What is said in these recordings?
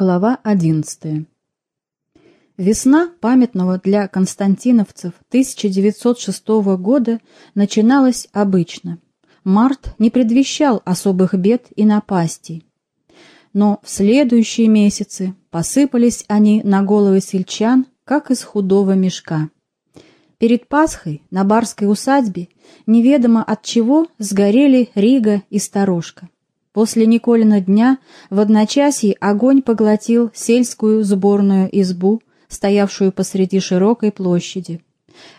Глава 11. Весна памятного для константиновцев 1906 года начиналась обычно. Март не предвещал особых бед и напастей. Но в следующие месяцы посыпались они на головы сельчан, как из худого мешка. Перед Пасхой на барской усадьбе неведомо от чего сгорели Рига и Сторожка. После Николина дня в одночасье огонь поглотил сельскую сборную избу, стоявшую посреди широкой площади.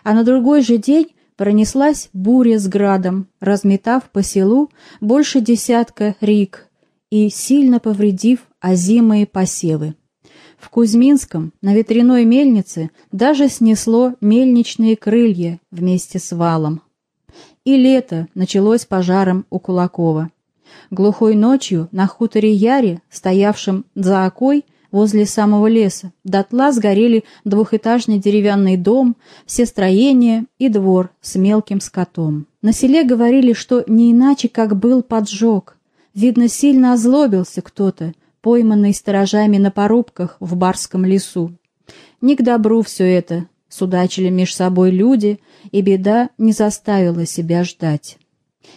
А на другой же день пронеслась буря с градом, разметав по селу больше десятка рик и сильно повредив озимые посевы. В Кузьминском на ветряной мельнице даже снесло мельничные крылья вместе с валом. И лето началось пожаром у Кулакова. Глухой ночью на хуторе Яре, стоявшем за окой возле самого леса, дотла сгорели двухэтажный деревянный дом, все строения и двор с мелким скотом. На селе говорили, что не иначе, как был поджог. Видно, сильно озлобился кто-то, пойманный сторожами на порубках в барском лесу. Не к добру все это, судачили меж собой люди, и беда не заставила себя ждать.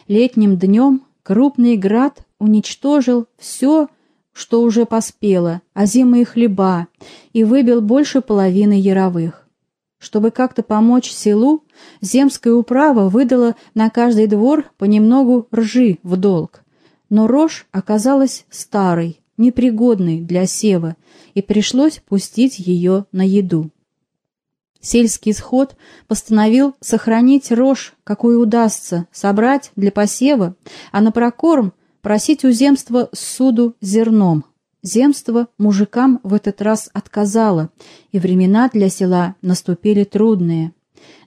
Летним днем Крупный град уничтожил все, что уже поспело, озимые хлеба, и выбил больше половины яровых. Чтобы как-то помочь селу, земская управа выдала на каждый двор понемногу ржи в долг. Но рожь оказалась старой, непригодной для сева, и пришлось пустить ее на еду. Сельский сход постановил сохранить рожь, какую удастся, собрать для посева, а на прокорм просить у земства суду зерном. Земство мужикам в этот раз отказало, и времена для села наступили трудные.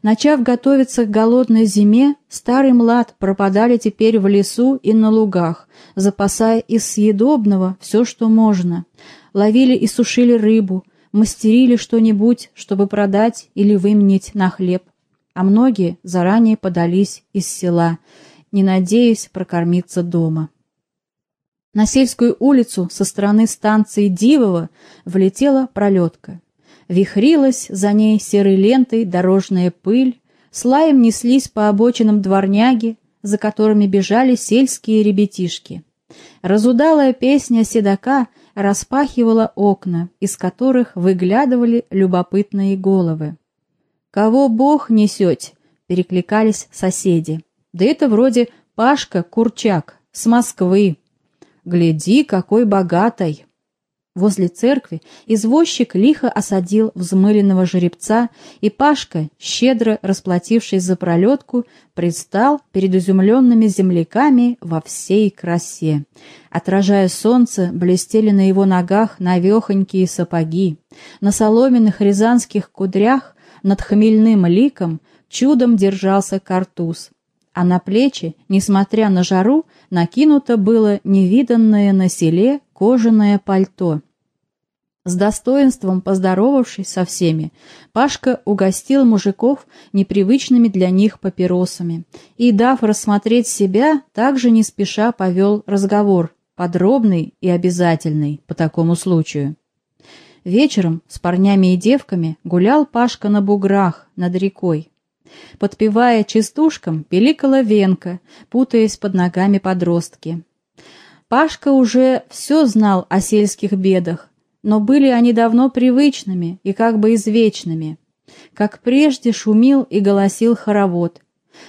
Начав готовиться к голодной зиме, старый млад пропадали теперь в лесу и на лугах, запасая из съедобного все, что можно. Ловили и сушили рыбу – мастерили что-нибудь, чтобы продать или выменить на хлеб, а многие заранее подались из села, не надеясь прокормиться дома. На сельскую улицу со стороны станции Дивово влетела пролетка. Вихрилась за ней серой лентой дорожная пыль, слаем неслись по обочинам дворняги, за которыми бежали сельские ребятишки. Разудалая песня седока распахивала окна, из которых выглядывали любопытные головы. «Кого Бог несете?» — перекликались соседи. «Да это вроде Пашка Курчак с Москвы. Гляди, какой богатой!» Возле церкви извозчик лихо осадил взмыленного жеребца, и Пашка, щедро расплатившись за пролетку, предстал перед изумленными земляками во всей красе. Отражая солнце, блестели на его ногах навехонькие сапоги. На соломенных рязанских кудрях над хмельным ликом чудом держался картуз, а на плечи, несмотря на жару, накинуто было невиданное на селе кожаное пальто. С достоинством поздоровавшись со всеми, Пашка угостил мужиков непривычными для них папиросами и, дав рассмотреть себя, также не спеша повел разговор, подробный и обязательный по такому случаю. Вечером с парнями и девками гулял Пашка на буграх над рекой. Подпевая частушкам, пиликала венка, путаясь под ногами подростки. Пашка уже все знал о сельских бедах, но были они давно привычными и как бы извечными. Как прежде шумил и голосил хоровод.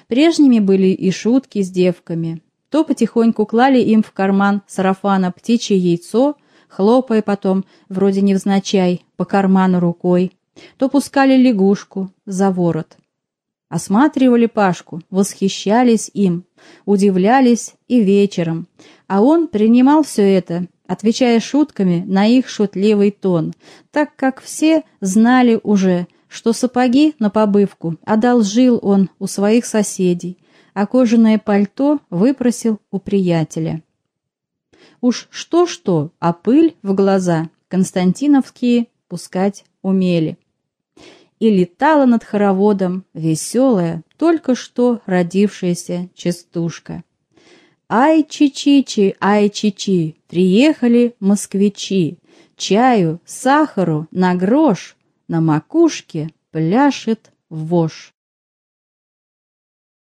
Прежними были и шутки с девками. То потихоньку клали им в карман сарафана птичье яйцо, хлопая потом, вроде невзначай, по карману рукой, то пускали лягушку за ворот. Осматривали Пашку, восхищались им, удивлялись и вечером, а он принимал все это отвечая шутками на их шутливый тон, так как все знали уже, что сапоги на побывку одолжил он у своих соседей, а кожаное пальто выпросил у приятеля. Уж что-что, а пыль в глаза константиновские пускать умели. И летала над хороводом веселая, только что родившаяся частушка. Ай, чичичи, ай, чичи, приехали москвичи. чаю, сахару на грош, на макушке пляшет вошь.